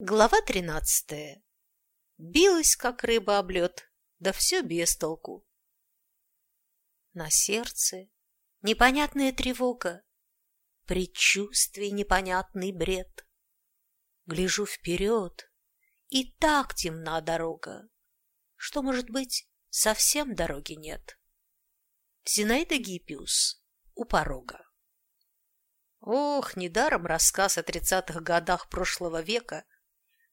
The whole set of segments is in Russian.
Глава тринадцатая. Билась, как рыба об лед, да все без толку. На сердце непонятная тревога, предчувствие непонятный бред. Гляжу вперед, и так темна дорога, что, может быть, совсем дороги нет. Зинаида Гиппиус у порога. Ох, недаром рассказ о тридцатых годах прошлого века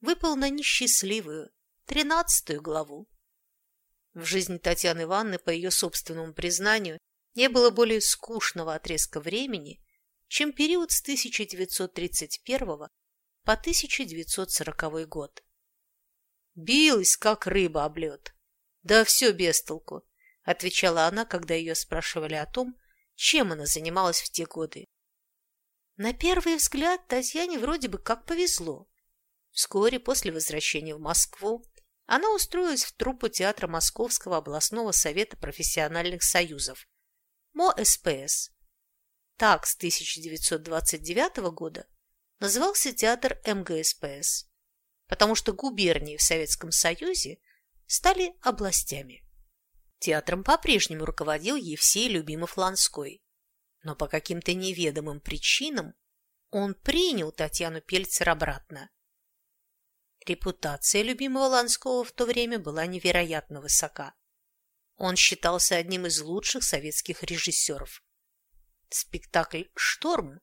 выпал на несчастливую, тринадцатую главу. В жизни Татьяны Ивановны, по ее собственному признанию, не было более скучного отрезка времени, чем период с 1931 по 1940 год. «Билась, как рыба об лед. Да все без толку», — отвечала она, когда ее спрашивали о том, чем она занималась в те годы. На первый взгляд Татьяне вроде бы как повезло. Вскоре после возвращения в Москву она устроилась в труппу театра Московского областного совета профессиональных союзов МОСПС. Так с 1929 года назывался театр МГСПС, потому что губернии в Советском Союзе стали областями. Театром по-прежнему руководил Евсей Любимов-Ланской, но по каким-то неведомым причинам он принял Татьяну Пельцер обратно Репутация любимого Ланского в то время была невероятно высока. Он считался одним из лучших советских режиссеров. Спектакль «Шторм»,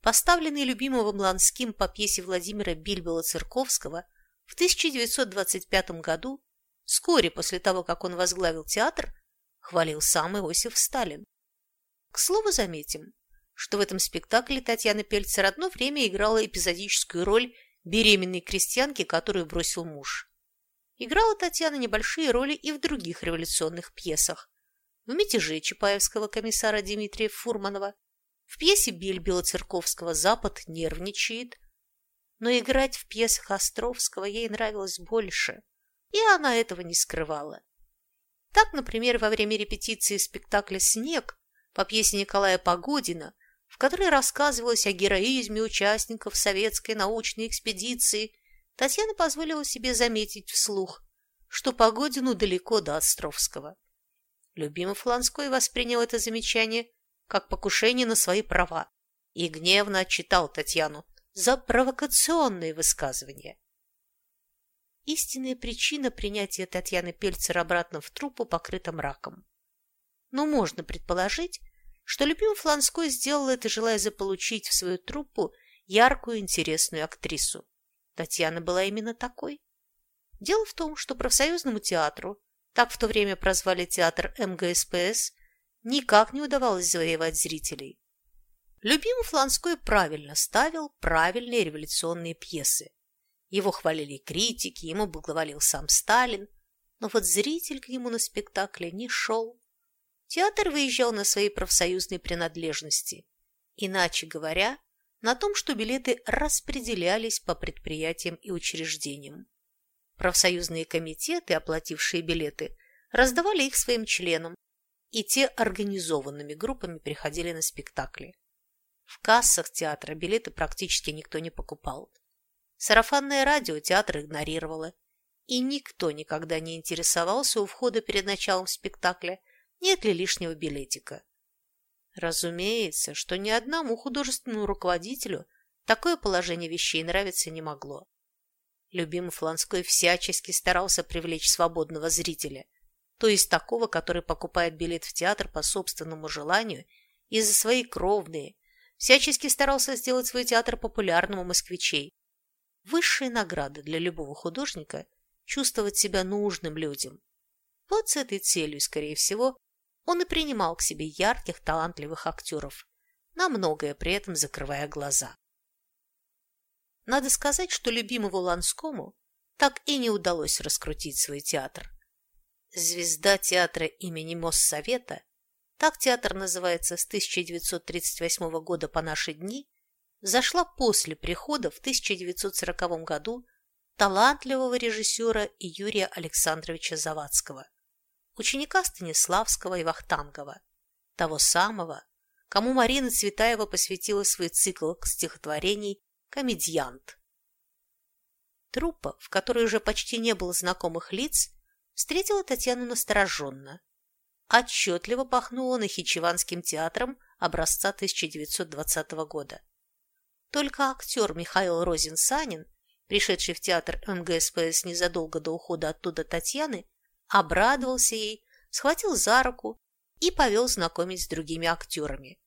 поставленный любимым Ланским по пьесе Владимира Бильбела-Церковского в 1925 году, вскоре после того, как он возглавил театр, хвалил сам Иосиф Сталин. К слову, заметим, что в этом спектакле Татьяна Пельцер одно время играла эпизодическую роль беременной крестьянки, которую бросил муж. Играла Татьяна небольшие роли и в других революционных пьесах. В «Мятеже» Чапаевского комиссара Дмитрия Фурманова, в пьесе Бельбела-Церковского «Запад нервничает», но играть в пьесах Островского ей нравилось больше, и она этого не скрывала. Так, например, во время репетиции спектакля «Снег» по пьесе Николая Погодина в которой рассказывалось о героизме участников советской научной экспедиции, Татьяна позволила себе заметить вслух, что Погодину далеко до Островского. Любимый Фланской воспринял это замечание как покушение на свои права и гневно отчитал Татьяну за провокационные высказывания. Истинная причина принятия Татьяны Пельцер обратно в труппу покрыта мраком. Но можно предположить, что любимый Фланской сделал это, желая заполучить в свою труппу яркую, интересную актрису. Татьяна была именно такой. Дело в том, что профсоюзному театру, так в то время прозвали театр МГСПС, никак не удавалось завоевать зрителей. Любимый Фланской правильно ставил правильные революционные пьесы. Его хвалили критики, ему благоволил сам Сталин, но вот зритель к нему на спектакле не шел. Театр выезжал на свои профсоюзные принадлежности. Иначе говоря, на том, что билеты распределялись по предприятиям и учреждениям. Профсоюзные комитеты, оплатившие билеты, раздавали их своим членам, и те организованными группами приходили на спектакли. В кассах театра билеты практически никто не покупал. Сарафанное радио театр игнорировало, и никто никогда не интересовался у входа перед началом спектакля, нет ли лишнего билетика. Разумеется, что ни одному художественному руководителю такое положение вещей нравиться не могло. Любимый Фланской всячески старался привлечь свободного зрителя, то есть такого, который покупает билет в театр по собственному желанию и за свои кровные, всячески старался сделать свой театр популярным у москвичей. Высшая награда для любого художника – чувствовать себя нужным людям. Вот с этой целью, скорее всего, он и принимал к себе ярких, талантливых актеров, на многое при этом закрывая глаза. Надо сказать, что любимому Ланскому так и не удалось раскрутить свой театр. Звезда театра имени Моссовета, так театр называется с 1938 года по наши дни, зашла после прихода в 1940 году талантливого режиссера Юрия Александровича Завадского – ученика Станиславского и Вахтангова, того самого, кому Марина Цветаева посвятила свой цикл стихотворений «Комедиант». Труппа, в которой уже почти не было знакомых лиц, встретила Татьяну настороженно. Отчетливо пахнула Нахичеванским театром образца 1920 года. Только актер Михаил Розин-Санин, пришедший в театр МГСПС незадолго до ухода оттуда Татьяны, обрадовался ей, схватил за руку и повел знакомить с другими актерами.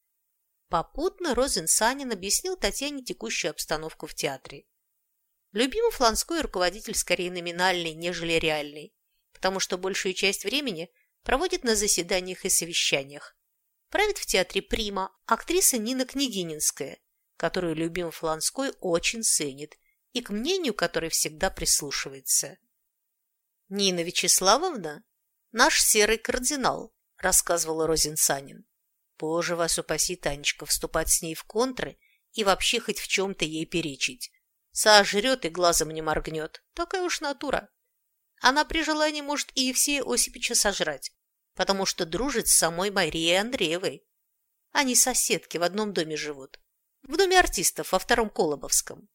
Попутно Розен-Санин объяснил Татьяне текущую обстановку в театре. Любимый Фланской руководитель скорее номинальный, нежели реальный, потому что большую часть времени проводит на заседаниях и совещаниях. Правит в театре Прима актриса Нина Княгининская, которую любимый Фланской очень ценит и к мнению которой всегда прислушивается. «Нина Вячеславовна – наш серый кардинал», – рассказывала Розенсанин. «Боже вас упаси, Танечка, вступать с ней в контры и вообще хоть в чем-то ей перечить. Сожрет и глазом не моргнет. Такая уж натура. Она при желании может и Евсея Осиповича сожрать, потому что дружит с самой Марией Андреевой. Они соседки в одном доме живут. В доме артистов во втором Колобовском.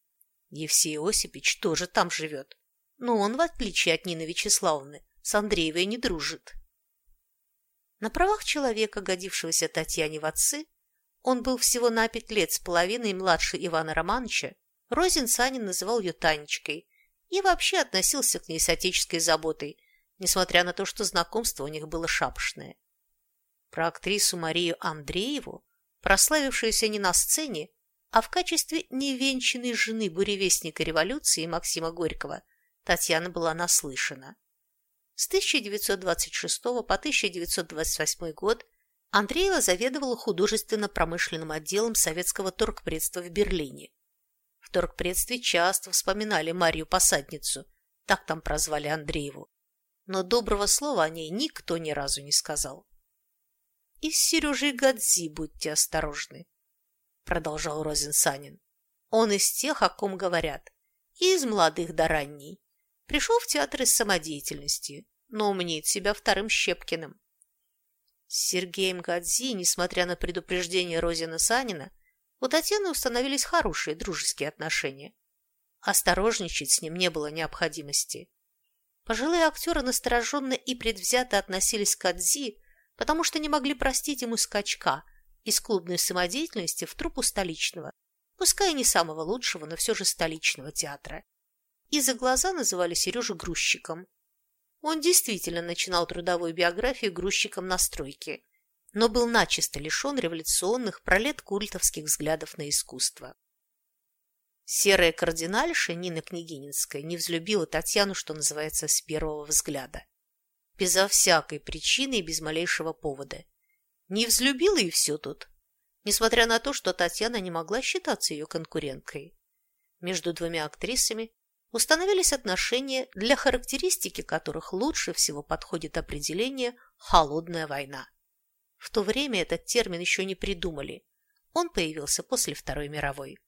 Евсей Осипович тоже там живет. Но он, в отличие от Нины Вячеславовны, с Андреевой не дружит. На правах человека, годившегося Татьяне в отцы, он был всего на пять лет с половиной младше Ивана Романовича, Розин Санин называл ее Танечкой и вообще относился к ней с отеческой заботой, несмотря на то, что знакомство у них было шапошное. Про актрису Марию Андрееву, прославившуюся не на сцене, а в качестве невенчанной жены буревестника революции Максима Горького, Татьяна была наслышана. С 1926 по 1928 год Андреева заведовала художественно-промышленным отделом советского торгпредства в Берлине. В торгпредстве часто вспоминали Марию Посадницу, так там прозвали Андрееву, но доброго слова о ней никто ни разу не сказал. И с Сережей Гадзи будьте осторожны, продолжал Розенсанин. Он из тех, о ком говорят, и из молодых до ранней. Пришел в театр из самодеятельности, но умнит себя вторым Щепкиным. С Сергеем Гадзи, несмотря на предупреждение Розина Санина, у Татьяны установились хорошие дружеские отношения. Осторожничать с ним не было необходимости. Пожилые актеры настороженно и предвзято относились к Адзи, потому что не могли простить ему скачка из клубной самодеятельности в труппу столичного, пускай и не самого лучшего, но все же столичного театра. И за глаза называли Сережу грузчиком. Он действительно начинал трудовую биографию грузчиком на стройке, но был начисто лишен революционных пролет культовских взглядов на искусство. Серая кардинальша Нина Княгининская не взлюбила Татьяну, что называется, с первого взгляда. Безо всякой причины и без малейшего повода. Не взлюбила и все тут. Несмотря на то, что Татьяна не могла считаться ее конкуренткой. Между двумя актрисами установились отношения, для характеристики которых лучше всего подходит определение «холодная война». В то время этот термин еще не придумали. Он появился после Второй мировой.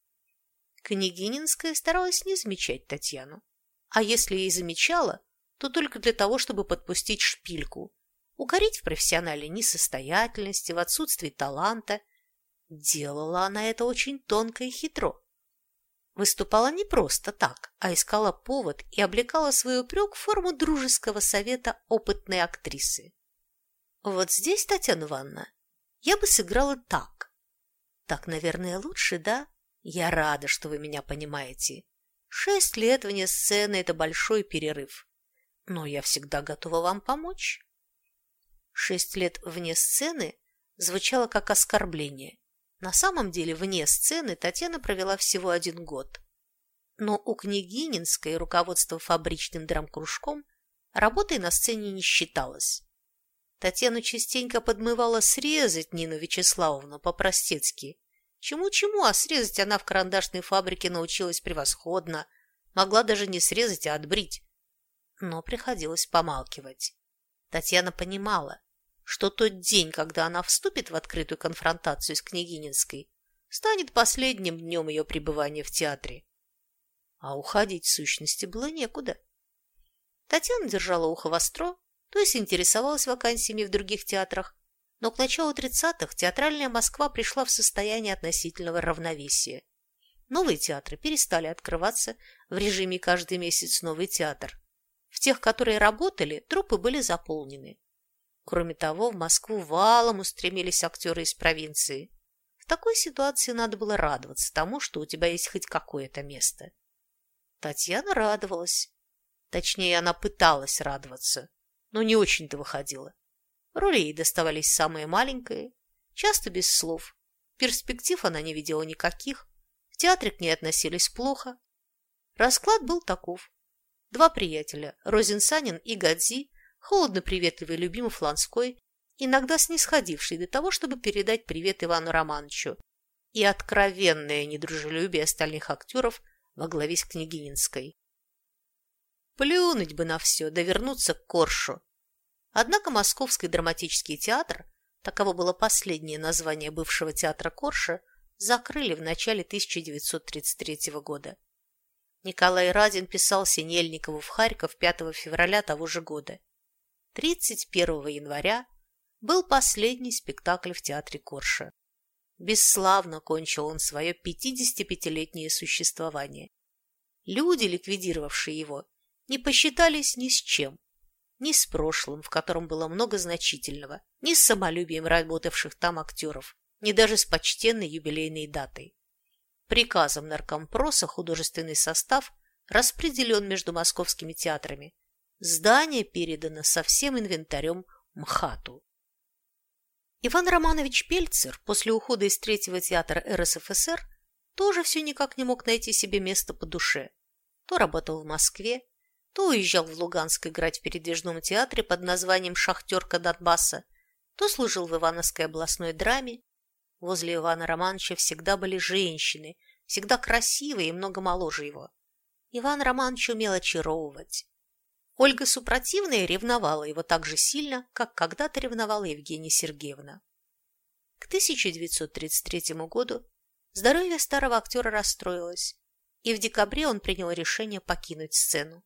Княгининская старалась не замечать Татьяну. А если и замечала, то только для того, чтобы подпустить шпильку, укорить в профессиональной несостоятельности, в отсутствии таланта. Делала она это очень тонко и хитро. Выступала не просто так, а искала повод и облекала свой упрек в форму дружеского совета опытной актрисы. Вот здесь, Татьяна Ивановна, я бы сыграла так. Так, наверное, лучше, да? Я рада, что вы меня понимаете. Шесть лет вне сцены – это большой перерыв. Но я всегда готова вам помочь. Шесть лет вне сцены звучало как оскорбление. На самом деле вне сцены Татьяна провела всего один год. Но у Княгининской руководство фабричным драмкружком работой на сцене не считалось. Татьяну частенько подмывала срезать Нину Вячеславовну по-простецки. Чему-чему, а срезать она в карандашной фабрике научилась превосходно. Могла даже не срезать, а отбрить. Но приходилось помалкивать. Татьяна понимала, что тот день, когда она вступит в открытую конфронтацию с Княгининской, станет последним днем ее пребывания в театре. А уходить в сущности было некуда. Татьяна держала ухо востро, то есть интересовалась вакансиями в других театрах, но к началу 30-х театральная Москва пришла в состояние относительного равновесия. Новые театры перестали открываться в режиме каждый месяц новый театр. В тех, которые работали, труппы были заполнены. Кроме того, в Москву валом устремились актеры из провинции. В такой ситуации надо было радоваться тому, что у тебя есть хоть какое-то место. Татьяна радовалась. Точнее, она пыталась радоваться, но не очень-то выходила. Роли ей доставались самые маленькие, часто без слов. Перспектив она не видела никаких, в театре к ней относились плохо. Расклад был таков. Два приятеля, Розин Санин и Гадзи, холодно-приветливый Любимов Ланской, иногда снисходивший до того, чтобы передать привет Ивану Романовичу, и откровенное недружелюбие остальных актеров во главе с Княгининской. Плюнуть бы на все, да вернуться к Коршу. Однако Московский драматический театр, таково было последнее название бывшего театра Корша, закрыли в начале 1933 года. Николай Радин писал Синельникову в Харьков 5 февраля того же года. 31 января был последний спектакль в театре Корша. Бесславно кончил он свое 55-летнее существование. Люди, ликвидировавшие его, не посчитались ни с чем. Ни с прошлым, в котором было много значительного, ни с самолюбием работавших там актеров, ни даже с почтенной юбилейной датой. Приказом наркомпроса художественный состав распределен между московскими театрами. Здание передано со всем инвентарем МХАТу. Иван Романович Пельцер после ухода из третьего театра РСФСР тоже все никак не мог найти себе место по душе. То работал в Москве, то уезжал в Луганск играть в передвижном театре под названием «Шахтерка Донбасса», то служил в Ивановской областной драме. Возле Ивана Романовича всегда были женщины, всегда красивые и много моложе его. Иван Романович умел очаровывать. Ольга Супротивная ревновала его так же сильно, как когда-то ревновала Евгения Сергеевна. К 1933 году здоровье старого актера расстроилось, и в декабре он принял решение покинуть сцену.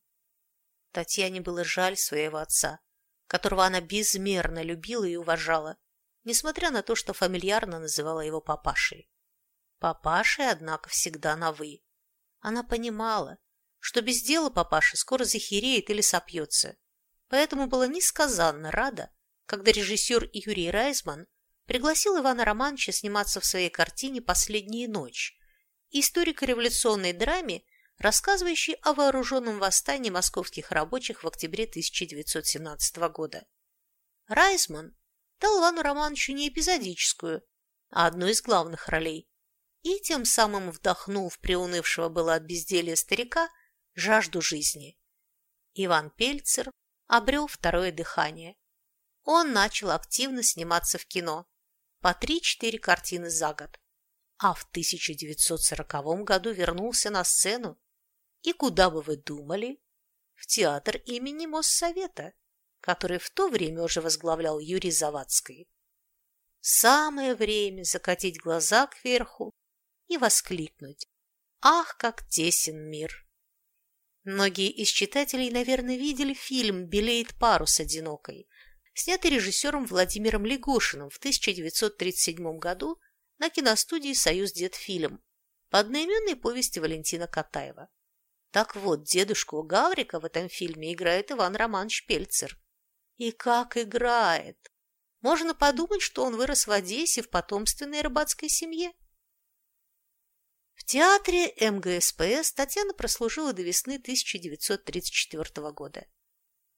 Татьяне было жаль своего отца, которого она безмерно любила и уважала, несмотря на то, что фамильярно называла его папашей. Папашей, однако, всегда на «вы». Она понимала, что без дела папаша скоро захереет или сопьется. Поэтому была несказанно рада, когда режиссер Юрий Райзман пригласил Ивана Романовича сниматься в своей картине «Последняя ночь», историко-революционной драме, рассказывающей о вооруженном восстании московских рабочих в октябре 1917 года. Райзман дал Ивану Романовичу не эпизодическую, а одну из главных ролей, и тем самым вдохнул в приунывшего было от безделья старика жажду жизни. Иван Пельцер обрел второе дыхание. Он начал активно сниматься в кино, по 3-4 картины за год, а в 1940 году вернулся на сцену. И куда бы вы думали? В театр имени Моссовета, который в то время уже возглавлял Юрий Завадский. Самое время закатить глаза кверху и воскликнуть «Ах, как тесен мир!» Многие из читателей, наверное, видели фильм «Белеет парус одинокой», снятый режиссером Владимиром Легошиным в 1937 году на киностудии «Союз Дедфильм» по одноименной повести Валентина Катаева. Так вот, дедушку Гаврика в этом фильме играет Иван Романович Пельцер. И как играет! Можно подумать, что он вырос в Одессе в потомственной рыбацкой семье. В театре МГСПС Татьяна прослужила до весны 1934 года.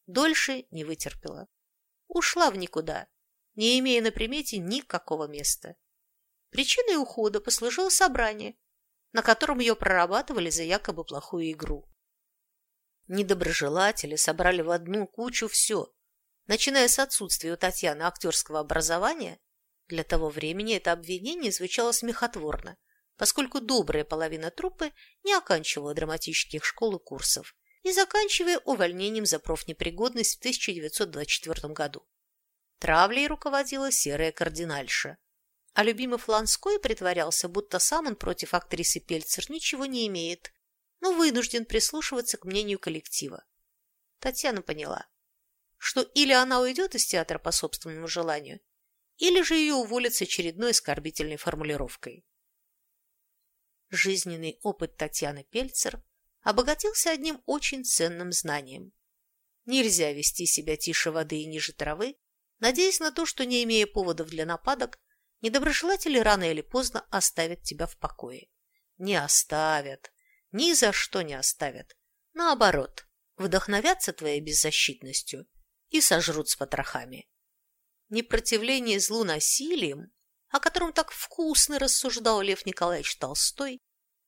Дольше не вытерпела. Ушла в никуда, не имея на примете никакого места. Причиной ухода послужило собрание, на котором ее прорабатывали за якобы плохую игру. Недоброжелатели собрали в одну кучу все, начиная с отсутствия у Татьяны актерского образования. Для того времени это обвинение звучало смехотворно, поскольку добрая половина труппы не оканчивала драматических школ и курсов, и заканчивая увольнением за профнепригодность в 1924 году. Травлей руководила серая кардинальша. А любимый Фланской притворялся, будто сам он против актрисы Пельцер ничего не имеет, но вынужден прислушиваться к мнению коллектива. Татьяна поняла, что или она уйдет из театра по собственному желанию, или же ее уволят с очередной оскорбительной формулировкой. Жизненный опыт Татьяны Пельцер обогатился одним очень ценным знанием. Нельзя вести себя тише воды и ниже травы, надеясь на то, что, не имея поводов для нападок, недоброжелатели рано или поздно оставят тебя в покое. Не оставят. Ни за что не оставят. Наоборот, вдохновятся твоей беззащитностью и сожрут с потрохами. Непротивление злу насилием, о котором так вкусно рассуждал Лев Николаевич Толстой,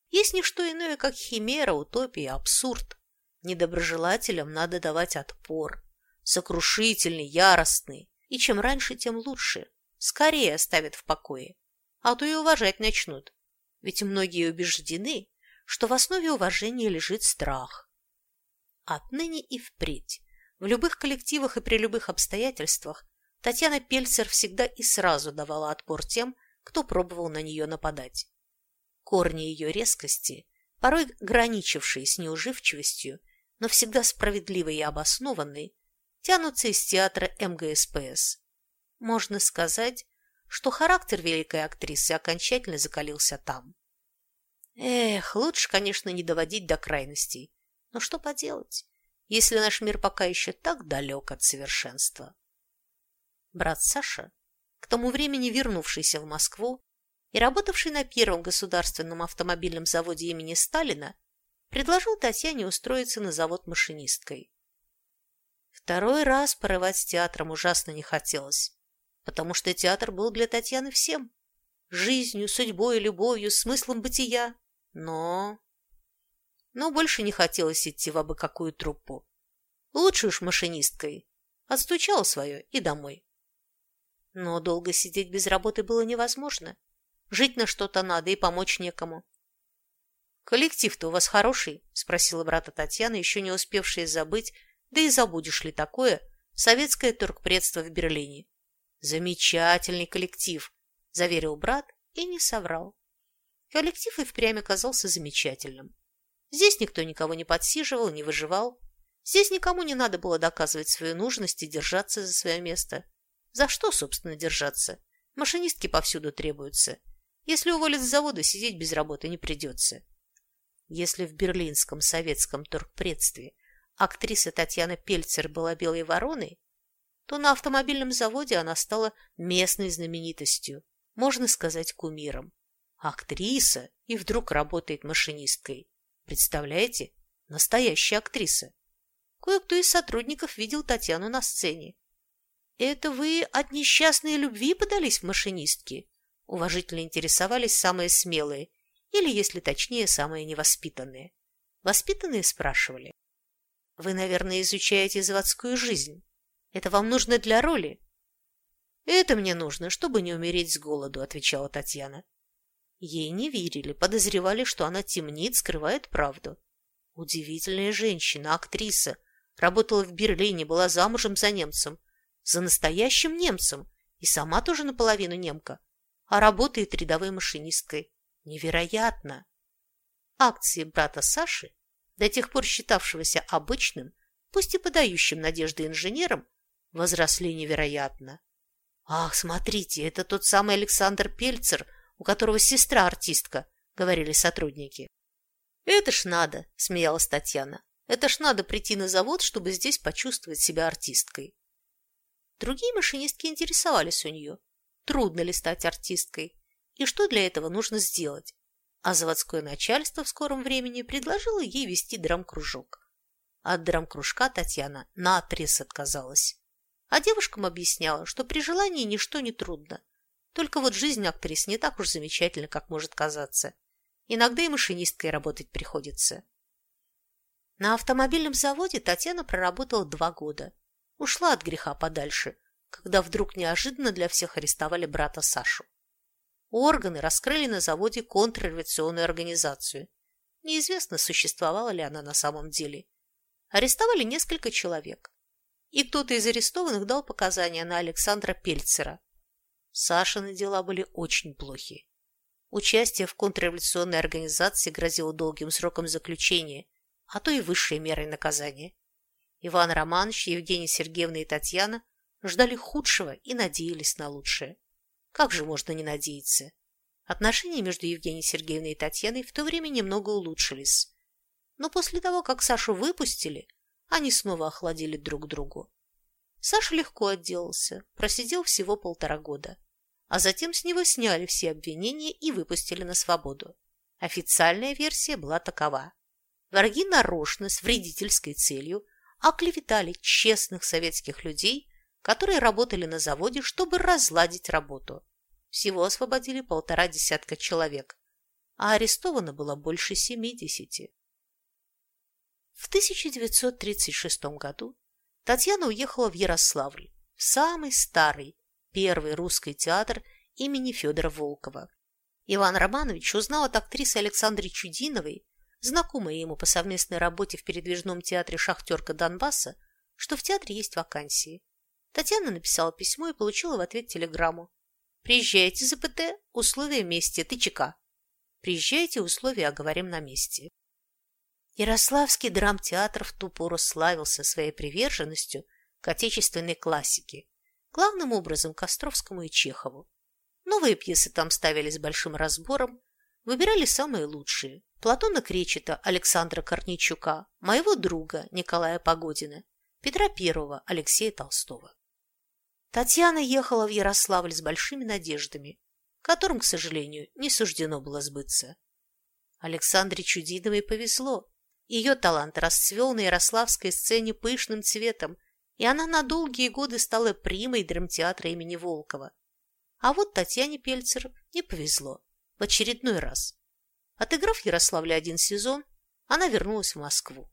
есть не что иное, как химера, утопия, абсурд. Недоброжелателям надо давать отпор. Сокрушительный, яростный. И чем раньше, тем лучше. Скорее оставят в покое. А то и уважать начнут. Ведь многие убеждены, что в основе уважения лежит страх. Отныне и впредь, в любых коллективах и при любых обстоятельствах, Татьяна Пельцер всегда и сразу давала отпор тем, кто пробовал на нее нападать. Корни ее резкости, порой граничившие с неуживчивостью, но всегда справедливой и обоснованной, тянутся из театра МГСПС. Можно сказать, что характер великой актрисы окончательно закалился там. Эх, лучше, конечно, не доводить до крайностей. Но что поделать, если наш мир пока еще так далек от совершенства? Брат Саша, к тому времени вернувшийся в Москву и работавший на первом государственном автомобильном заводе имени Сталина, предложил Татьяне устроиться на завод машинисткой. Второй раз порывать с театром ужасно не хотелось, потому что театр был для Татьяны всем – жизнью, судьбой, любовью, смыслом бытия. Но... Но больше не хотелось идти в абы какую труппу. Лучше уж машинисткой. Отстучала свое и домой. Но долго сидеть без работы было невозможно. Жить на что-то надо и помочь некому. «Коллектив-то у вас хороший?» – спросила брата Татьяна, еще не успевшая забыть, да и забудешь ли такое, советское торгпредство в Берлине. «Замечательный коллектив», – заверил брат и не соврал. Коллектив и впрямь оказался замечательным. Здесь никто никого не подсиживал, не выживал. Здесь никому не надо было доказывать свою нужность и держаться за свое место. За что, собственно, держаться? Машинистки повсюду требуются. Если уволят с завода, сидеть без работы не придется. Если в берлинском советском торгпредстве актриса Татьяна Пельцер была белой вороной, то на автомобильном заводе она стала местной знаменитостью, можно сказать, кумиром. Актриса и вдруг работает машинисткой. Представляете? Настоящая актриса. Кое-кто из сотрудников видел Татьяну на сцене. «Это вы от несчастной любви подались в машинистки?» Уважительно интересовались самые смелые, или, если точнее, самые невоспитанные. Воспитанные спрашивали. «Вы, наверное, изучаете заводскую жизнь. Это вам нужно для роли?» «Это мне нужно, чтобы не умереть с голоду», — отвечала Татьяна. Ей не верили, подозревали, что она темнит, скрывает правду. Удивительная женщина, актриса, работала в Берлине, была замужем за немцем, за настоящим немцем, и сама тоже наполовину немка а работает рядовой машинисткой. Невероятно! Акции брата Саши, до тех пор считавшегося обычным, пусть и подающим надежды инженером, возросли невероятно. «Ах, смотрите, это тот самый Александр Пельцер, у которого сестра артистка», — говорили сотрудники. «Это ж надо», — смеялась Татьяна. «Это ж надо прийти на завод, чтобы здесь почувствовать себя артисткой». Другие машинистки интересовались у нее, трудно ли стать артисткой и что для этого нужно сделать. А заводское начальство в скором времени предложило ей вести драм-кружок. От драм-кружка Татьяна наотрез отказалась. А девушкам объясняла, что при желании ничто не трудно. Только вот жизнь актрис не так уж замечательна, как может казаться. Иногда и машинисткой работать приходится. На автомобильном заводе Татьяна проработала два года. Ушла от греха подальше – когда вдруг неожиданно для всех арестовали брата Сашу. Органы раскрыли на заводе контрреволюционную организацию. Неизвестно, существовала ли она на самом деле. Арестовали несколько человек. И кто-то из арестованных дал показания на Александра Пельцера. Сашины дела были очень плохи. Участие в контрреволюционной организации грозило долгим сроком заключения, а то и высшей мерой наказания. Иван Романович, Евгения Сергеевна и Татьяна ждали худшего и надеялись на лучшее. Как же можно не надеяться? Отношения между Евгенией Сергеевной и Татьяной в то время немного улучшились. Но после того, как Сашу выпустили, они снова охладили друг другу. Саша легко отделался, просидел всего полтора года. А затем с него сняли все обвинения и выпустили на свободу. Официальная версия была такова. Враги нарочно, с вредительской целью, оклеветали честных советских людей, которые работали на заводе, чтобы разладить работу. Всего освободили полтора десятка человек, а арестовано было больше семидесяти. В 1936 году Татьяна уехала в Ярославль, в самый старый, первый русский театр имени Федора Волкова. Иван Романович узнал от актрисы Александры Чудиновой, знакомой ему по совместной работе в передвижном театре «Шахтерка Донбасса», что в театре есть вакансии. Татьяна написала письмо и получила в ответ телеграмму. «Приезжайте, ЗПТ, условия вместе, ты ЧК. Приезжайте, условия оговорим на месте». Ярославский драмтеатр в ту пору славился своей приверженностью к отечественной классике, главным образом к Островскому и Чехову. Новые пьесы там ставили с большим разбором, выбирали самые лучшие. Платона Кречета, Александра Корничука, моего друга Николая Погодина, Петра Первого, Алексея Толстого. Татьяна ехала в Ярославль с большими надеждами, которым, к сожалению, не суждено было сбыться. Александре Чудиновой повезло. Ее талант расцвел на ярославской сцене пышным цветом, и она на долгие годы стала примой драмтеатра имени Волкова. А вот Татьяне Пельцер не повезло. В очередной раз. Отыграв в Ярославле один сезон, она вернулась в Москву.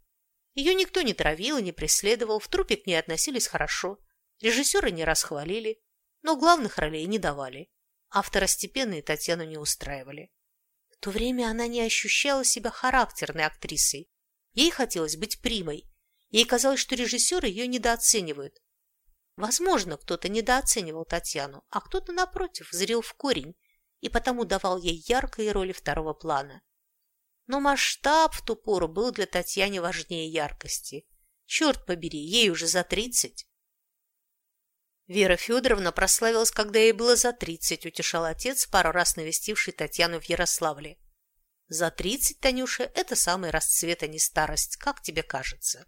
Ее никто не травил и не преследовал, в трупе к ней относились хорошо, режиссеры не расхвалили, но главных ролей не давали, а второстепенные Татьяну не устраивали. В то время она не ощущала себя характерной актрисой, Ей хотелось быть примой. Ей казалось, что режиссеры ее недооценивают. Возможно, кто-то недооценивал Татьяну, а кто-то, напротив, зрел в корень и потому давал ей яркие роли второго плана. Но масштаб в ту пору был для Татьяны важнее яркости. Черт побери, ей уже за тридцать. Вера Федоровна прославилась, когда ей было за тридцать, утешал отец, пару раз навестивший Татьяну в Ярославле. За тридцать, Танюша, это самый расцвет, а не старость, как тебе кажется.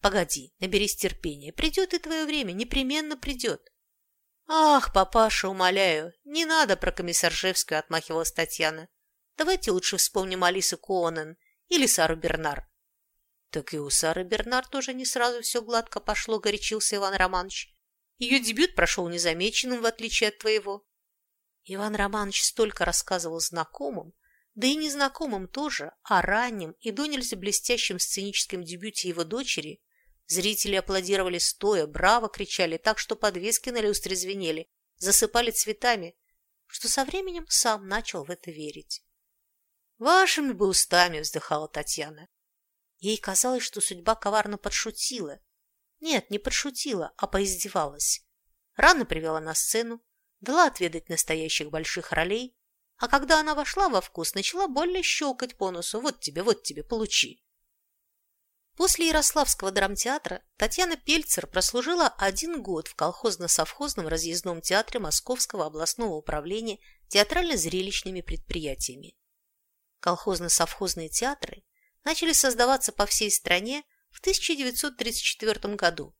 Погоди, наберись терпения. Придет и твое время, непременно придет. Ах, папаша, умоляю, не надо про комиссаржевскую, отмахивалась Татьяна. Давайте лучше вспомним Алису Коонен или Сару Бернар. Так и у Сары Бернар тоже не сразу все гладко пошло, горячился Иван Романович. Ее дебют прошел незамеченным, в отличие от твоего. Иван Романович столько рассказывал знакомым, да и незнакомым тоже, о раннем и до нельзя блестящем сценическом дебюте его дочери, зрители аплодировали стоя, браво кричали так, что подвески на люстре звенели, засыпали цветами, что со временем сам начал в это верить. «Вашими бы устами!» – вздыхала Татьяна. Ей казалось, что судьба коварно подшутила. Нет, не подшутила, а поиздевалась. Рано привела на сцену, дала отведать настоящих больших ролей, а когда она вошла во вкус, начала больно щелкать по носу. Вот тебе, вот тебе, получи. После Ярославского драмтеатра Татьяна Пельцер прослужила один год в колхозно-совхозном разъездном театре Московского областного управления театрально-зрелищными предприятиями. Колхозно-совхозные театры начали создаваться по всей стране в 1934 году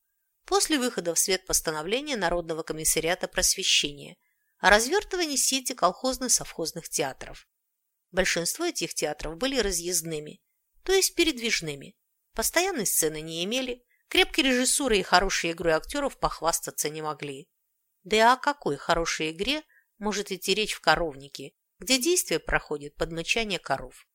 после выхода в свет постановления Народного комиссариата просвещения, о развертывании сети колхозно-совхозных театров. Большинство этих театров были разъездными, то есть передвижными. Постоянной сцены не имели, крепкой режиссурой и хорошей игрой актеров похвастаться не могли. Да и о какой хорошей игре может идти речь в коровнике, где действие проходит под мычание коров?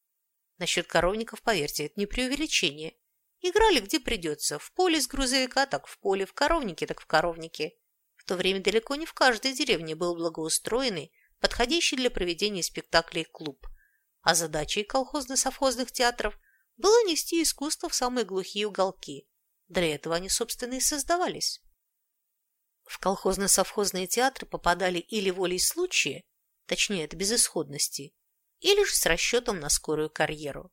Насчет коровников, поверьте, это не преувеличение. Играли где придется, в поле с грузовика, так в поле, в коровнике, так в коровнике. В то время далеко не в каждой деревне был благоустроенный, подходящий для проведения спектаклей клуб, а задачей колхозно-совхозных театров было нести искусство в самые глухие уголки. Для этого они, собственно, и создавались. В колхозно-совхозные театры попадали или волей случая, точнее, это безысходности, или же с расчетом на скорую карьеру.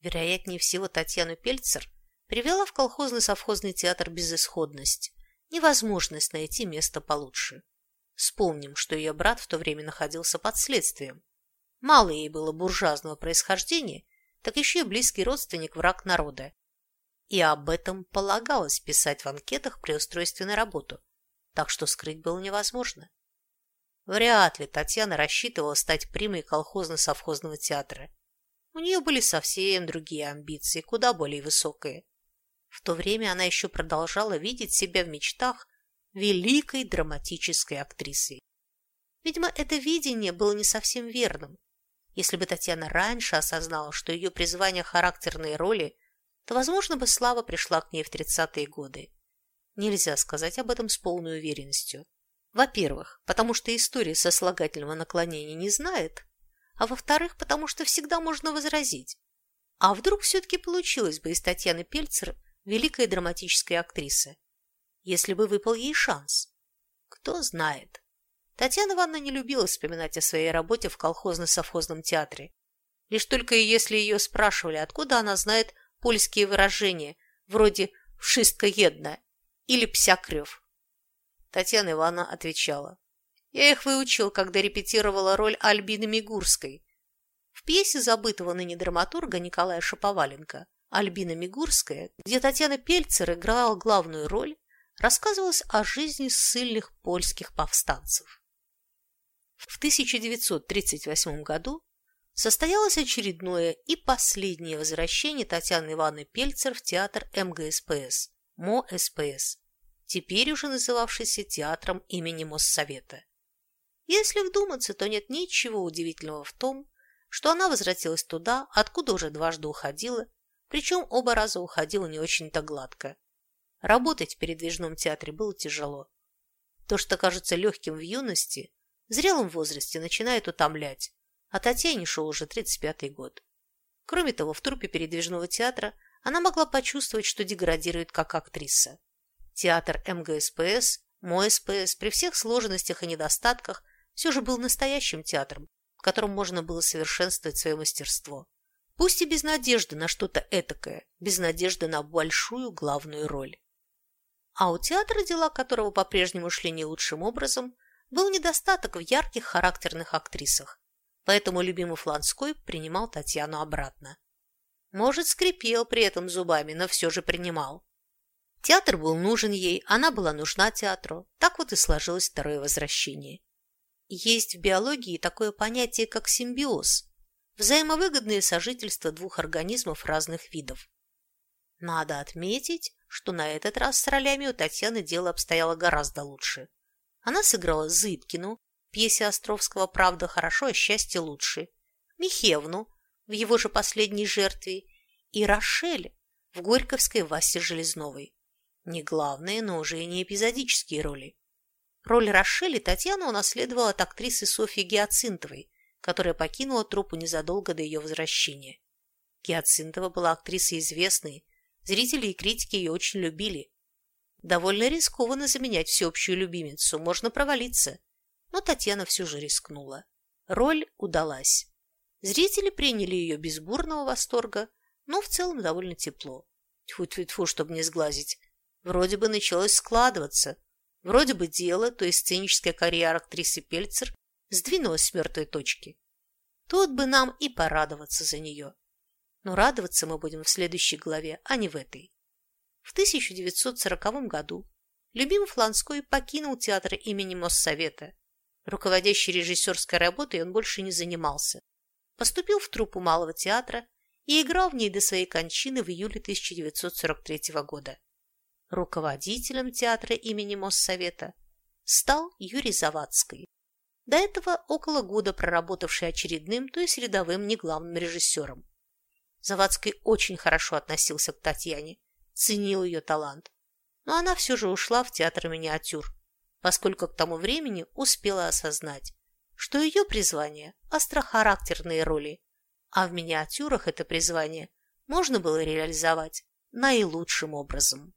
Вероятнее всего, Татьяну Пельцер привела в колхозно-совхозный театр безысходность, невозможность найти место получше. Вспомним, что ее брат в то время находился под следствием. Мало ей было буржуазного происхождения, так еще и близкий родственник враг народа. И об этом полагалось писать в анкетах при устройстве на работу, так что скрыть было невозможно. Вряд ли Татьяна рассчитывала стать примой колхозно-совхозного театра. У нее были совсем другие амбиции, куда более высокие. В то время она еще продолжала видеть себя в мечтах великой драматической актрисой. Видимо, это видение было не совсем верным. Если бы Татьяна раньше осознала, что ее призвание характерные роли, то, возможно, бы слава пришла к ней в тридцатые годы. Нельзя сказать об этом с полной уверенностью. Во-первых, потому что история сослагательного наклонения не знает, а во-вторых, потому что всегда можно возразить. А вдруг все-таки получилось бы из Татьяны Пельцер великая драматическая актриса, если бы выпал ей шанс? Кто знает. Татьяна Ивановна не любила вспоминать о своей работе в колхозно-совхозном театре. Лишь только если ее спрашивали, откуда она знает польские выражения, вроде «вшистка една» или «псякрев». Татьяна Ивановна отвечала. Я их выучил, когда репетировала роль Альбины Мигурской. В пьесе забытого ныне драматурга Николая Шаповаленко «Альбина Мигурская», где Татьяна Пельцер играла главную роль, рассказывалось о жизни ссыльных польских повстанцев. В 1938 году состоялось очередное и последнее возвращение Татьяны Ивановны Пельцер в театр МГСПС, МОСПС, теперь уже называвшийся театром имени Моссовета. Если вдуматься, то нет ничего удивительного в том, что она возвратилась туда, откуда уже дважды уходила, причем оба раза уходила не очень-то гладко. Работать в передвижном театре было тяжело. То, что кажется легким в юности, в зрелом возрасте начинает утомлять, а Татьяне шел уже 35-й год. Кроме того, в труппе передвижного театра она могла почувствовать, что деградирует как актриса. Театр МГСПС, МОСПС при всех сложностях и недостатках все же был настоящим театром, в котором можно было совершенствовать свое мастерство. Пусть и без надежды на что-то этакое, без надежды на большую главную роль. А у театра, дела которого по-прежнему шли не лучшим образом, был недостаток в ярких характерных актрисах, поэтому любимый Фланской принимал Татьяну обратно. Может, скрипел при этом зубами, но все же принимал. Театр был нужен ей, она была нужна театру. Так вот и сложилось второе возвращение. Есть в биологии такое понятие, как симбиоз – взаимовыгодное сожительство двух организмов разных видов. Надо отметить, что на этот раз с ролями у Татьяны дело обстояло гораздо лучше. Она сыграла Зыбкину пьесе Островского «Правда хорошо, а счастье лучше», Михевну в его же последней жертве и Рошель в Горьковской Васе Железновой. Не главные, но уже и не эпизодические роли. Роль Рошели Татьяна унаследовала от актрисы Софьи Гиацинтовой, которая покинула труппу незадолго до ее возвращения. Гиацинтова была актрисой известной, зрители и критики ее очень любили. Довольно рискованно заменять всеобщую любимицу, можно провалиться. Но Татьяна все же рискнула. Роль удалась. Зрители приняли ее без бурного восторга, но в целом довольно тепло. Тьфу-тьфу-тьфу, чтобы не сглазить. Вроде бы началось складываться – Вроде бы дело, то есть сценическая карьера актрисы Пельцер, сдвинулась с мертвой точки. Тут бы нам и порадоваться за нее. Но радоваться мы будем в следующей главе, а не в этой. В 1940 году любимый Фланской покинул театр имени Моссовета. Руководящей режиссерской работой он больше не занимался. Поступил в труппу Малого театра и играл в ней до своей кончины в июле 1943 года. Руководителем театра имени Моссовета стал Юрий Завадский, до этого около года проработавший очередным, то есть рядовым неглавным режиссером. Завадский очень хорошо относился к Татьяне, ценил ее талант, но она все же ушла в театр миниатюр, поскольку к тому времени успела осознать, что ее призвание – острохарактерные роли, а в миниатюрах это призвание можно было реализовать наилучшим образом.